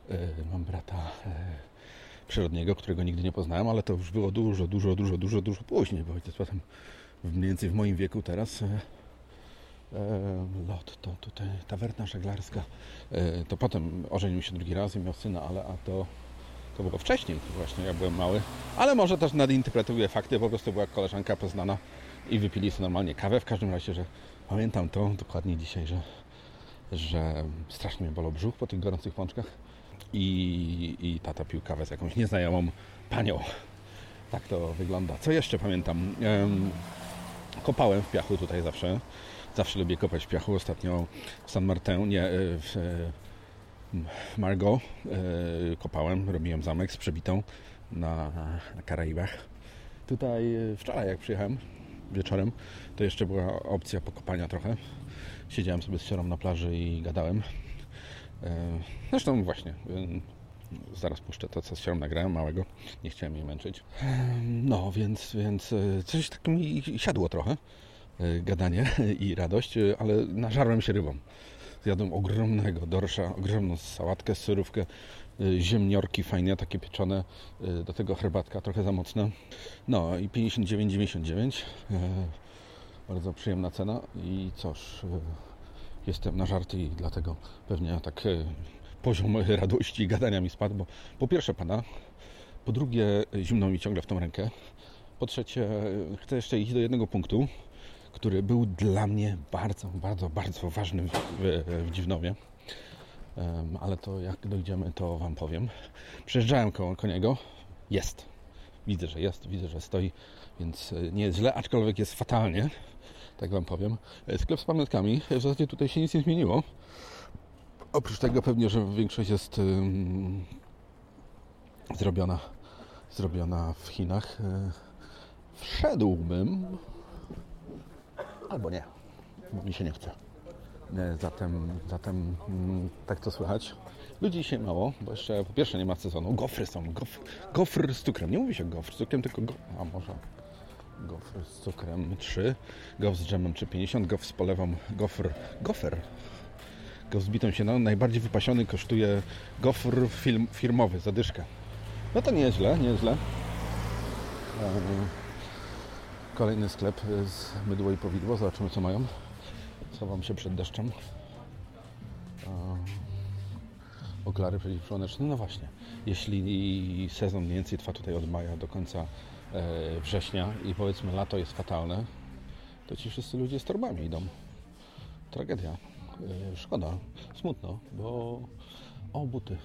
Yy, mam brata yy, przyrodniego, którego nigdy nie poznałem, ale to już było dużo, dużo, dużo, dużo, dużo później, bo ojciec potem mniej więcej w moim wieku teraz e, lot, to tutaj tawerna żeglarska, e, to potem ożenił się drugi raz i miał syna, ale a to, to było wcześniej, właśnie jak byłem mały, ale może też nadinterpretuję fakty, po prostu była koleżanka poznana i wypili sobie normalnie kawę, w każdym razie, że pamiętam to dokładnie dzisiaj, że, że strasznie mnie bolał brzuch po tych gorących pączkach i, i tata pił kawę z jakąś nieznajomą panią. Tak to wygląda. Co jeszcze pamiętam? Em, kopałem w piachu tutaj zawsze. Zawsze lubię kopać w piachu. Ostatnio w San Martin, nie, e, w e, Margot e, kopałem, robiłem zamek z przebitą na, na Karaibach. Tutaj wczoraj jak przyjechałem wieczorem, to jeszcze była opcja pokopania trochę. Siedziałem sobie z siorą na plaży i gadałem. Zresztą właśnie, zaraz puszczę to, co z siorą nagrałem, małego. Nie chciałem jej męczyć. No, więc, więc coś tak mi siadło trochę. E, Gadanie i radość, e, ale nażarłem się rybą. Zjadłem ogromnego dorsza, ogromną sałatkę, syrówkę, e, ziemniorki fajnie, takie pieczone, do tego herbatka trochę za mocna. No i 59,99. e, Bardzo przyjemna cena i cóż, jestem na żarty i dlatego pewnie tak poziom radości i gadania mi spadł, bo po pierwsze pada, po drugie zimno mi ciągle w tą rękę, po trzecie chcę jeszcze iść do jednego punktu, który był dla mnie bardzo, bardzo, bardzo ważny w, w, Dziwnowie. Ale to jak dojdziemy, to Wam powiem. Przejeżdżałem koło, koło niego. Jest. Widzę, że jest, widzę, że stoi, więc e, nie jest źle, aczkolwiek jest fatalnie. Tak Wam powiem. E, Sklep z pamiątkami. W zasadzie tutaj się nic nie zmieniło. Oprócz tego pewnie, że większość jest ym, zrobiona, zrobiona w Chinach. E, Wszedłbym, albo nie, bo mi się nie chce. E, Zatem, zatem mm, tak to słychać. Ludzi dzisiaj mało, bo jeszcze po pierwsze nie ma sezonu. Gofry są, gof, gofr z cukrem. Nie mówi się gofr z cukrem, tylko go, a może gofr z cukrem 3, gof z dżemem 3,50, gof z polewą, gofr, gofer. Gof z bitą się, najbardziej wypasiony kosztuje gofr film, firmowy, zadyszkę. No to nieźle, nieźle. Eee, Kolejny sklep z mydło i powidło. Zobaczymy co mają. Schowam się przed deszczem. Okulary przeciwsłoneczne. No właśnie. Jeśli sezon mniej więcej trwa tutaj od maja do końca e, września i powiedzmy lato jest fatalne, to ci wszyscy ludzie z torbami idą. Tragedia. E, Szkoda. Smutno, bo... O, buty.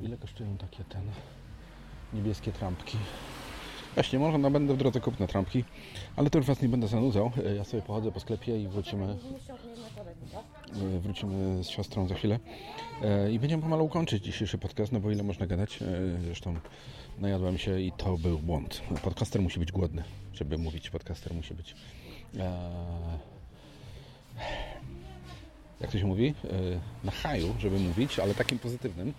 Ile kosztują takie ten niebieskie trampki? Właśnie, może no, będę w drodze kupne trampki, ale to już Was nie będę zanudzał. E, Ja sobie pochodzę po sklepie i wrócimy, e, wrócimy z siostrą za chwilę. E, I będziemy pomalu kończyć dzisiejszy podcast, no bo ile można gadać. Zresztą najadłem się i to był błąd. Podcaster musi być głodny, żeby mówić. Podcaster musi być... Jak to się mówi? Na haju, żeby mówić, ale takim pozytywnym.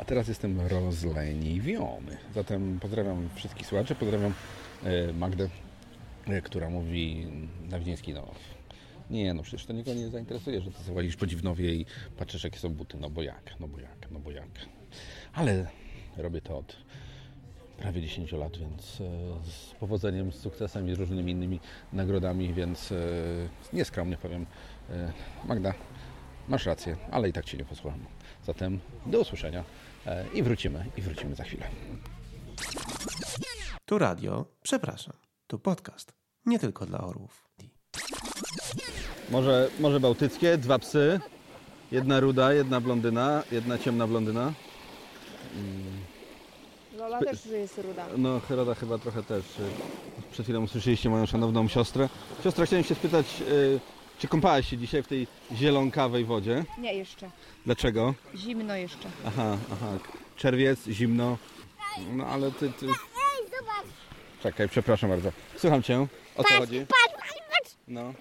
A teraz jestem rozleniwiony. Zatem pozdrawiam wszystkich słuchaczy, pozdrawiam e, Magdę, e, która mówi na Widziński, no nie, no przecież to nikogo nie zainteresuje, że ty zawalisz po Dziwnowie i patrzysz jakie są buty, no bo jak, no bo jak, no bo jak. Ale robię to od prawie 10 lat, więc e, z powodzeniem, z sukcesem i różnymi innymi nagrodami, więc nieskromnie powiem, Magda, masz rację, ale i tak Cię nie posłucham. Zatem do usłyszenia i wrócimy, i wrócimy za chwilę. Tu radio, przepraszam, tu podcast. Nie tylko dla orłów. Morze, Morze Bałtyckie, dwa psy, jedna ruda, jedna blondyna, jedna ciemna blondyna. Lola też jest ruda. No, Heroda chyba trochę też. y, Przed chwilą usłyszeliście moją szanowną siostrę. Siostra, chciałem się spytać, y, czy kąpałaś się dzisiaj w tej zielonkawej wodzie? Nie, jeszcze. Dlaczego? Zimno jeszcze. Aha, aha. Czerwiec, zimno. No ale ty, ty... Czekaj, przepraszam bardzo. Słucham cię. O co chodzi? No.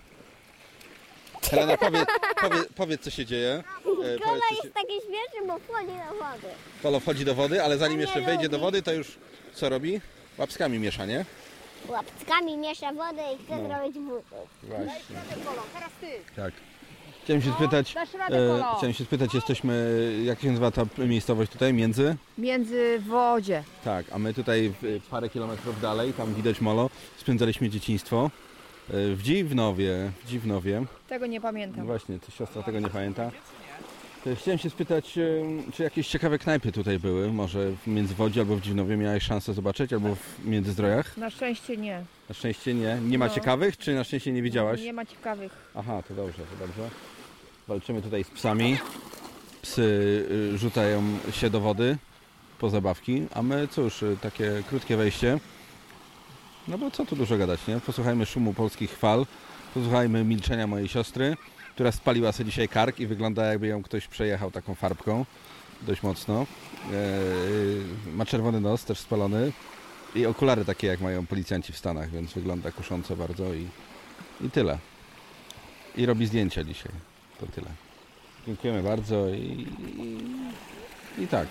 Helena, powiedz, powiedz, powiedz co się dzieje. E, powiedz, co się... jest takie śmieszne, bo wchodzi do wody. Kolo wchodzi do wody, ale zanim jeszcze wejdzie do wody, to już co robi? Łapskami miesza, nie? Łapckami miesza wodę i chce No. zrobić buty. Właśnie. Kolo, teraz ty. Tak. Chciałem się spytać, dasz radę, e, Kolo. chciałem się spytać, jesteśmy, jak się nazywa ta miejscowość tutaj, między? Między wodzie. Tak, a my tutaj w, parę kilometrów dalej, tam widać molo, spędzaliśmy dzieciństwo e, w Dziwnowie, w Dziwnowie. Tego nie No pamiętam. właśnie, to siostra tego nie pamięta. To Chciałem się spytać, e, czy jakieś ciekawe knajpy tutaj były, może w Międzywodzi albo w Dziwnowie miałeś szansę zobaczyć, albo w Międzyzdrojach? Na szczęście nie. Na szczęście nie. Nie ma No. ciekawych, czy na szczęście nie widziałaś? Nie ma ciekawych. Aha, to dobrze, to dobrze. Walczymy tutaj z psami. Psy y, rzucają się do wody po zabawki, a my cóż, y, takie krótkie wejście. No bo co tu dużo gadać, nie? Posłuchajmy szumu polskich fal, posłuchajmy milczenia mojej siostry, która spaliła sobie dzisiaj kark i wygląda jakby ją ktoś przejechał taką farbką dość mocno. Eee, ma czerwony nos, też spalony i okulary takie jak mają policjanci w Stanach, więc wygląda kusząco bardzo i, i tyle. I robi zdjęcia dzisiaj. To tyle. Dziękujemy bardzo i, i, i tak.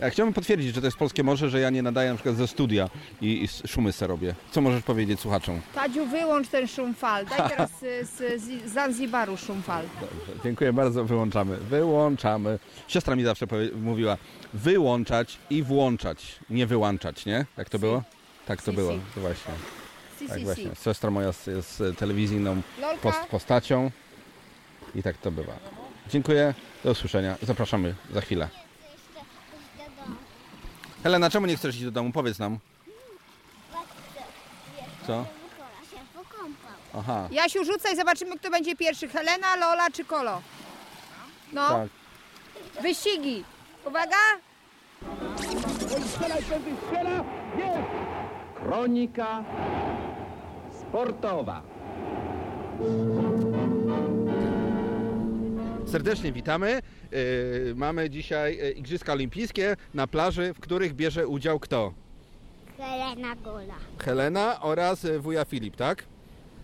Ja chciałbym potwierdzić, że to jest polskie morze, że ja nie nadaję na przykład ze studia i, i szumy se robię. Co możesz powiedzieć słuchaczom? Tadziu, wyłącz ten szum fal. Daj teraz z, z, z Zanzibaru szum fal. Dobrze, dziękuję bardzo, wyłączamy. Wyłączamy. Siostra mi zawsze powie, mówiła wyłączać i włączać, nie wyłączać, nie? Jak to było? Tak to Si, było, si. to właśnie. Si, Tak si, właśnie. si. Siostra moja jest, jest telewizyjną Lolka, post, postacią i tak to bywa. Dziękuję, do usłyszenia. Zapraszamy za chwilę. Helena, czemu nie chcesz iść do domu? Powiedz nam. Co? Aha, Jasiu, rzucaj, zobaczymy, kto będzie pierwszy. Helena, Lola czy Kolo? No, tak. wyścigi. Uwaga. Kronika sportowa. Serdecznie witamy. Yy, mamy dzisiaj yy, Igrzyska Olimpijskie na plaży, w których bierze udział kto? Helena Gola. Helena oraz yy, wuja Filip, tak?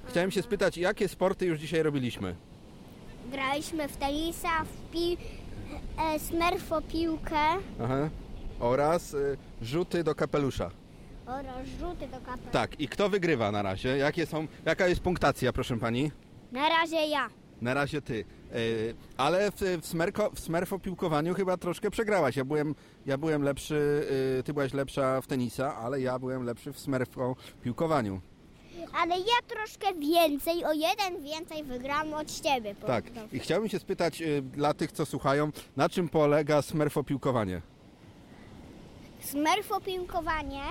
Chciałem się spytać, jakie sporty już dzisiaj robiliśmy? Graliśmy w tenisa, w pi... E, smurfo piłkę Aha. Oraz rzuty do kapelusza. oraz rzuty do kapela. Tak, i kto wygrywa na razie? Jakie są, jaka jest punktacja, proszę pani? Na razie ja. Na razie ty. Yy, ale w, w, smerko, w smerfopiłkowaniu chyba troszkę przegrałaś. Ja byłem, ja byłem lepszy, yy, ty byłaś lepsza w tenisa, ale ja byłem lepszy w smerfopiłkowaniu. Ale ja troszkę więcej, o jeden więcej wygram od ciebie. Tak. I chciałbym się spytać y, dla tych, co słuchają, na czym polega smerfopiłkowanie? Smurfo piłkowanie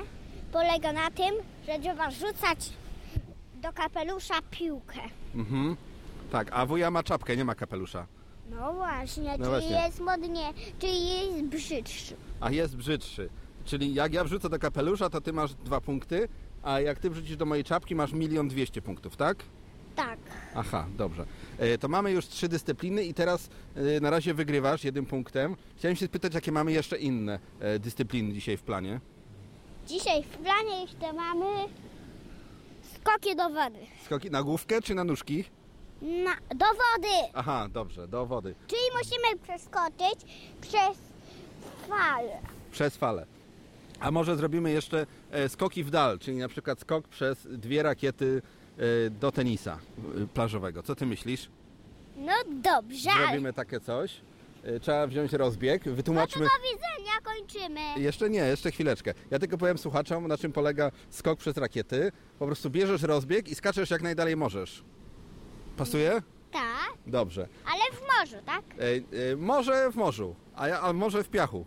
polega na tym, że trzeba rzucać do kapelusza piłkę. Mhm. Tak, a wuja ma czapkę, nie ma kapelusza. No właśnie, No czyli właśnie. jest modnie, czyli jest brzydszy. A jest brzydszy. Czyli jak ja wrzucę do kapelusza, to ty masz dwa punkty, A jak ty wrzucisz do mojej czapki, masz milion dwieście punktów, tak? Tak. Aha, dobrze. E, To mamy już trzy dyscypliny i teraz e, na razie wygrywasz jednym punktem. Chciałem się spytać, jakie mamy jeszcze inne e, dyscypliny dzisiaj w planie. Dzisiaj w planie jeszcze mamy skoki do wody. Skoki na główkę czy na nóżki? Na, do wody! Aha, dobrze, do wody. Czyli musimy przeskoczyć przez falę. Przez falę. A może zrobimy jeszcze e, skoki w dal, czyli na przykład skok przez dwie rakiety e, do tenisa e, plażowego. Co ty myślisz? No dobrze, Zrobimy takie coś. E, Trzeba wziąć rozbieg, no to wytłumaczmy... do widzenia, kończymy. Jeszcze nie, jeszcze chwileczkę. Ja tylko powiem słuchaczom, na czym polega skok przez rakiety. Po prostu bierzesz rozbieg i skaczesz jak najdalej możesz. Pasuje? Tak, Dobrze. ale w morzu, tak? E, e, może w morzu, a, ja, a może w piachu.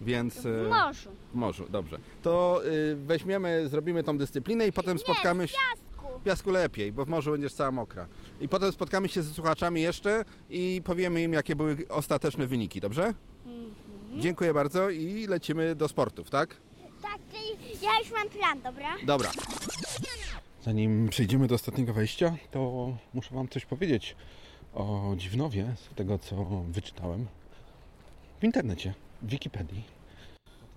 Więc... W e, morzu. W morzu, dobrze. To y, weźmiemy, zrobimy tą dyscyplinę i potem spotkamy Nie, w się... piasku. W piasku lepiej, bo w morzu będziesz cała mokra. I potem spotkamy się ze słuchaczami jeszcze i powiemy im, jakie były ostateczne wyniki, dobrze? Mhm. Dziękuję bardzo i lecimy do sportów, tak? Tak, czyli ja już mam plan, dobra? Dobra. Zanim przejdziemy do ostatniego wejścia, to muszę Wam coś powiedzieć o Dziwnowie, z tego co wyczytałem w internecie, w Wikipedii.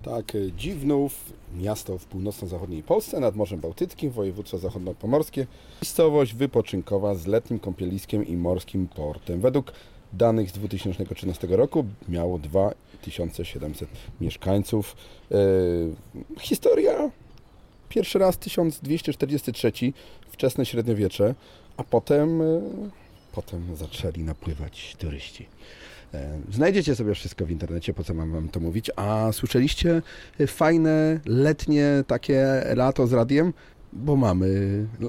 Tak, y, Dziwnów, miasto w północno-zachodniej Polsce nad Morzem Bałtyckim, województwo zachodniopomorskie. Miejscowość wypoczynkowa z letnim kąpieliskiem i morskim portem. Według danych z 2013 roku miało 2700 mieszkańców. Y, historia pierwszy raz 1243, wczesne średniowiecze, a potem, y, potem zaczęli napływać turyści. E, Znajdziecie sobie wszystko w internecie, po co mam wam to mówić. A słyszeliście e, fajne, letnie takie lato z radiem? Bo mamy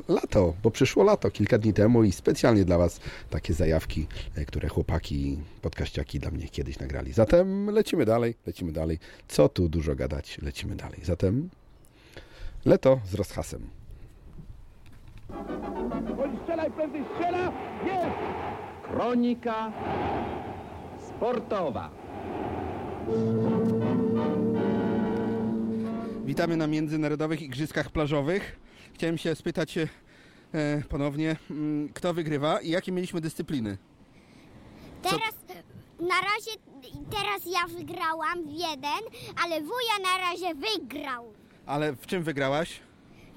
lato, bo przyszło lato kilka dni temu i specjalnie dla was takie zajawki, e, które chłopaki, podkaściaki dla mnie kiedyś nagrali. Zatem lecimy dalej, lecimy dalej. Co tu dużo gadać, lecimy dalej. Zatem leto z rozhasem. Strzelaj, prędzej strzela! Jest! Kronika sportowa. Witamy na Międzynarodowych Igrzyskach Plażowych. Chciałem się spytać e, ponownie, mm, kto wygrywa i jakie mieliśmy dyscypliny? Teraz, na razie, teraz ja wygrałam w jeden, ale wuja na razie wygrał. Ale w czym wygrałaś?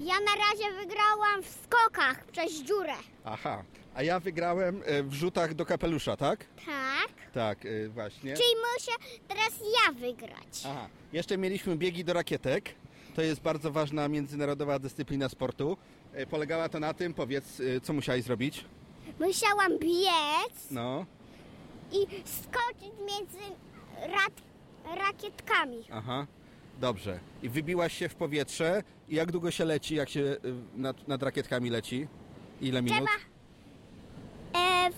Ja na razie wygrałam w skokach przez dziurę. Aha, a ja wygrałem e, w rzutach do kapelusza, tak? Tak? Tak, e, właśnie. Czyli muszę teraz ja wygrać. Aha, jeszcze mieliśmy biegi do rakietek. To jest bardzo ważna międzynarodowa dyscyplina sportu. E, Polegała to na tym, powiedz, e, co musiałeś zrobić? Musiałam biec No, i skoczyć między rat, rakietkami. aha, dobrze. I wybiłaś się w powietrze. I jak długo się leci, jak się e, nad, nad rakietkami leci? Ile minut? Trzeba e,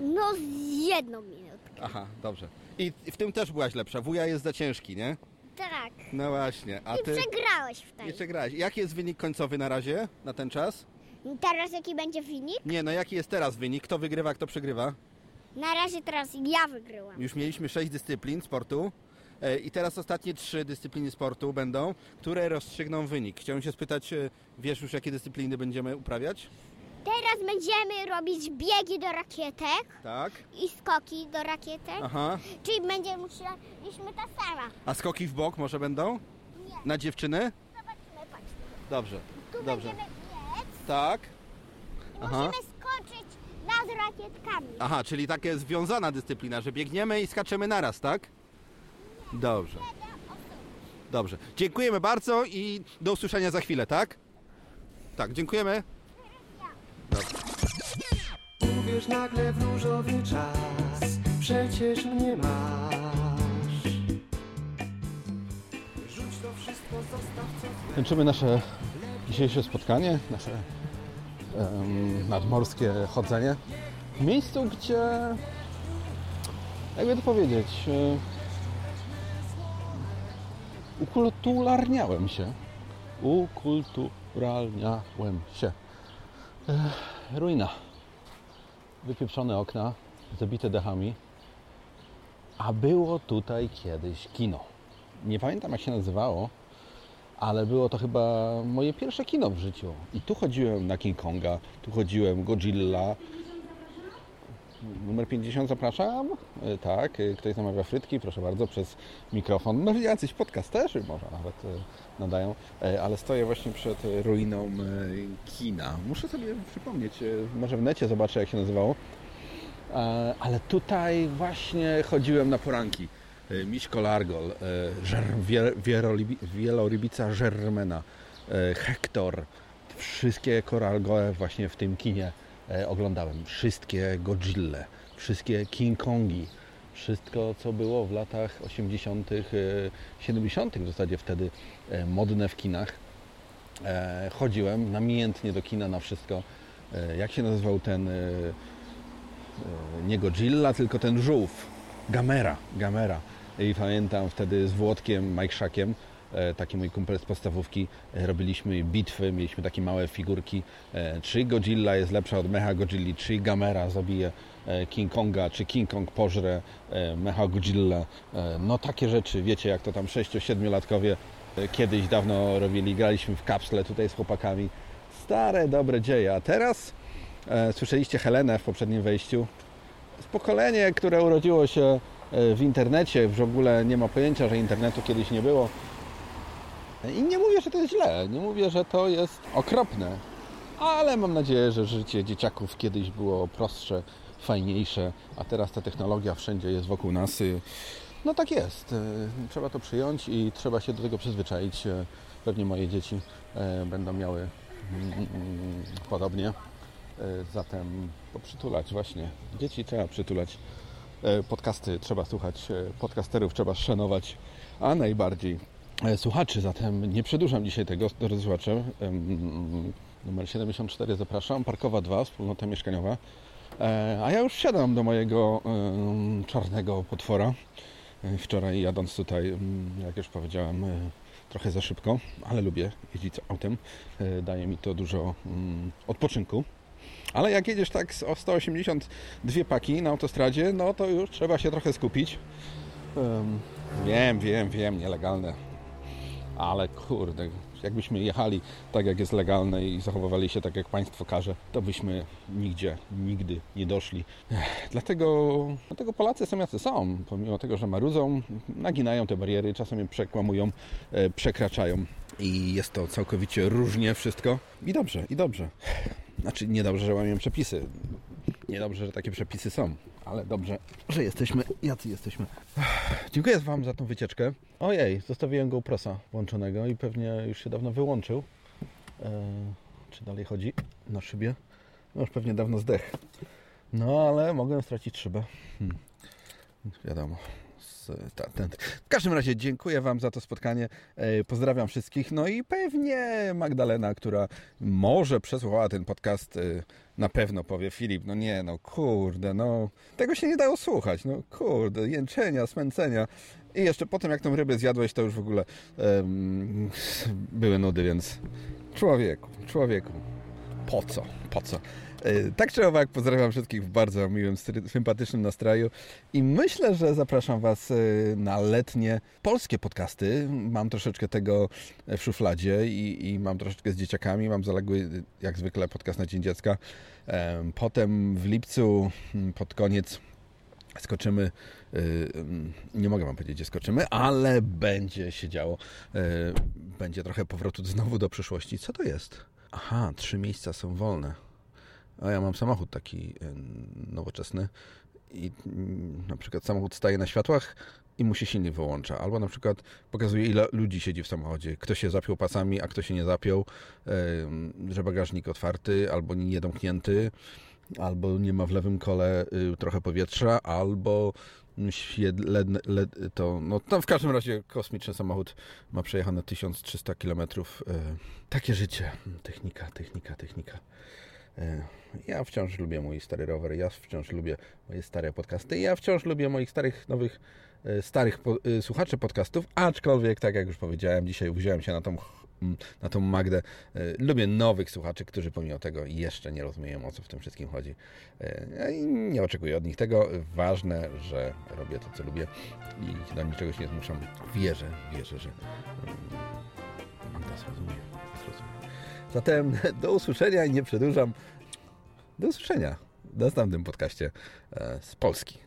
no z jedną minutę. Aha, dobrze. I i w tym też byłaś lepsza. Wuja jest za ciężki, nie? Tak. No właśnie. A I ty przegrałeś w tej. jeszcze grałeś. Jaki jest wynik końcowy na razie, na ten czas? Teraz jaki będzie wynik? Nie, no jaki jest teraz wynik? Kto wygrywa, kto przegrywa? Na razie teraz ja wygrałam. Już mieliśmy sześć dyscyplin sportu i teraz ostatnie trzy dyscypliny sportu będą, które rozstrzygną wynik. Chciałem się spytać, e, wiesz już jakie dyscypliny będziemy uprawiać? Teraz będziemy robić biegi do rakietek Tak. i skoki do rakietek. Aha. Czyli będziemy musieliśmy ta sama. A skoki w bok może będą? Nie. Na dziewczyny? Zobaczmy, patrz. Dobrze. Tu Dobrze. będziemy biec Tak. i Aha. musimy skoczyć nad rakietkami. Aha, czyli takie związana dyscyplina, że biegniemy i skaczemy naraz, tak? Dobrze. Dobrze. Dziękujemy bardzo i do usłyszenia za chwilę, tak? Tak, dziękujemy. Uwierz nagle w różowy czas, przecież mnie masz. Rzuć to wszystko, zostaw co Kończymy nasze dzisiejsze spotkanie, nasze em, nadmorskie chodzenie w miejscu, gdzie, jakby to powiedzieć, e, ukulturalniałem się. Ukulturalniałem się. E, ruina. Wypieprzone okna, zabite dachami. A było tutaj kiedyś kino. Nie pamiętam jak się nazywało, ale było to chyba moje pierwsze kino w życiu. I tu chodziłem na King Konga, tu chodziłem Godzilla. Numer 50 zapraszam. E, Tak, e, ktoś zamawia frytki, proszę bardzo, przez mikrofon. No jacyś podcasterzy może nawet e, nadają, ale stoję właśnie przed ruiną kina. Muszę sobie przypomnieć, może w necie zobaczę jak się nazywało. Ale tutaj właśnie chodziłem na poranki. Miśko Largol, Wielorybica Żermena, Hektor. Wszystkie koralgoe właśnie w tym kinie oglądałem. Wszystkie Godzille, wszystkie King Kongi. Wszystko, co było w latach 80., e, 70., w zasadzie wtedy e, modne w kinach. E, Chodziłem namiętnie do kina na wszystko. E, Jak się nazywał ten e, nie Godzilla, tylko ten żółw. Gamera, Gamera. I pamiętam wtedy z Włodkiem, Majkszakiem, e, taki mój kumpel z podstawówki, e, robiliśmy bitwy, mieliśmy takie małe figurki, e, czy Godzilla jest lepsza od Mecha Godzilli, czy Gamera zabije e, King Konga, czy King Kong pożre e, Mecha Godzilla. E, No takie rzeczy, wiecie jak to tam 6-7-latkowie e, kiedyś dawno robili, graliśmy w kapsle tutaj z chłopakami. Stare, dobre dzieje, a teraz E, Słyszeliście Helenę w poprzednim wejściu. Pokolenie, które urodziło się e, w internecie, w ogóle nie ma pojęcia, że internetu kiedyś nie było. I nie mówię, że to jest źle, nie mówię, że to jest okropne, ale mam nadzieję, że życie dzieciaków kiedyś było prostsze, fajniejsze, a teraz ta technologia wszędzie jest wokół nas. No tak jest. e, Trzeba to przyjąć i trzeba się do tego przyzwyczaić. E, Pewnie moje dzieci e, będą miały mm, mm, podobnie. E, Zatem poprzytulać właśnie. Dzieci trzeba przytulać. Podcasty trzeba słuchać. Podcasterów trzeba szanować. A najbardziej słuchaczy. Zatem nie przedłużam dzisiaj tego, drodzy słuchacze. Numer 74 zapraszam. Parkowa 2, wspólnota mieszkaniowa. E, A ja już wsiadam do mojego czarnego potwora. E, Wczoraj jadąc tutaj, jak już powiedziałem, e, trochę za szybko, ale lubię jeździć autem. E, Daje mi to dużo odpoczynku. Ale jak jedziesz tak o 182 paki na autostradzie, no to już trzeba się trochę skupić. Em, wiem, wiem, wiem, nielegalne. Ale kurde, jakbyśmy jechali tak jak jest legalne i zachowywali się tak jak państwo każe, to byśmy nigdzie, nigdy nie doszli. Ech, Dlatego, dlatego Polacy są jacy są. Pomimo tego, że marudzą, naginają te bariery, czasem je przekłamują, e, przekraczają. I jest to całkowicie różnie wszystko. I dobrze, i dobrze. Znaczy, niedobrze, że łamią przepisy. Niedobrze, że takie przepisy są, ale dobrze, że jesteśmy, jacy jesteśmy. Dziękuję Wam za tą wycieczkę. Ojej, zostawiłem go prosa włączonego i pewnie już się dawno wyłączył. Eee, czy dalej chodzi na szybie? No już pewnie dawno zdech. No, ale mogłem stracić szybę. Hmm. Wiadomo. Ta, ten. W każdym razie dziękuję Wam za to spotkanie. E, Pozdrawiam wszystkich. No i pewnie Magdalena, która może przesłuchała ten podcast, e, na pewno powie Filip, no nie, no kurde, no tego się nie dało słuchać. No kurde, jęczenia, smęcenia. I jeszcze po tym, jak tą rybę zjadłeś, to już w ogóle em, były nudy, więc człowieku, człowieku, po co, po co? E, Tak czy owak, pozdrawiam wszystkich w bardzo miłym, sympatycznym nastroju i myślę, że zapraszam Was e, na letnie polskie podcasty. Mam troszeczkę tego w szufladzie i, i mam troszeczkę z dzieciakami. Mam zaległy, jak zwykle, podcast na Dzień Dziecka. Em, Potem w lipcu, mm, pod koniec, skoczymy. mm, Nie mogę Wam powiedzieć, gdzie skoczymy, ale będzie się działo. Będzie trochę powrotu znowu do przyszłości. Co to jest? Aha, trzy miejsca są wolne. A ja mam samochód taki y, nowoczesny i mm, na przykład samochód staje na światłach i mu się silnik wyłącza. Albo na przykład pokazuje, ile ludzi siedzi w samochodzie. Kto się zapiął pasami, a kto się nie zapiął. Że bagażnik otwarty albo niedomknięty. Albo nie ma w lewym kole y, trochę powietrza, albo led, to, no, to w każdym razie kosmiczny samochód ma przejechane 1300 km. Y, Takie życie. Technika, technika, technika. E, Ja wciąż lubię mój stary rower, ja wciąż lubię moje stare podcasty, ja wciąż lubię moich starych, nowych, e, starych po, e, słuchaczy podcastów, aczkolwiek, tak jak już powiedziałem, dzisiaj wziąłem się na tą, na tą Magdę. Lubię nowych słuchaczy, którzy pomimo tego jeszcze nie rozumieją, o co w tym wszystkim chodzi. Nie oczekuję od nich tego. Ważne, że robię to, co lubię i do niczego się nie zmuszam. Wierzę, wierzę, że mm, Zrozumiałem, zrozumiałem. Zatem do usłyszenia i nie przedłużam. Do usłyszenia w następnym podcaście e, z Polski.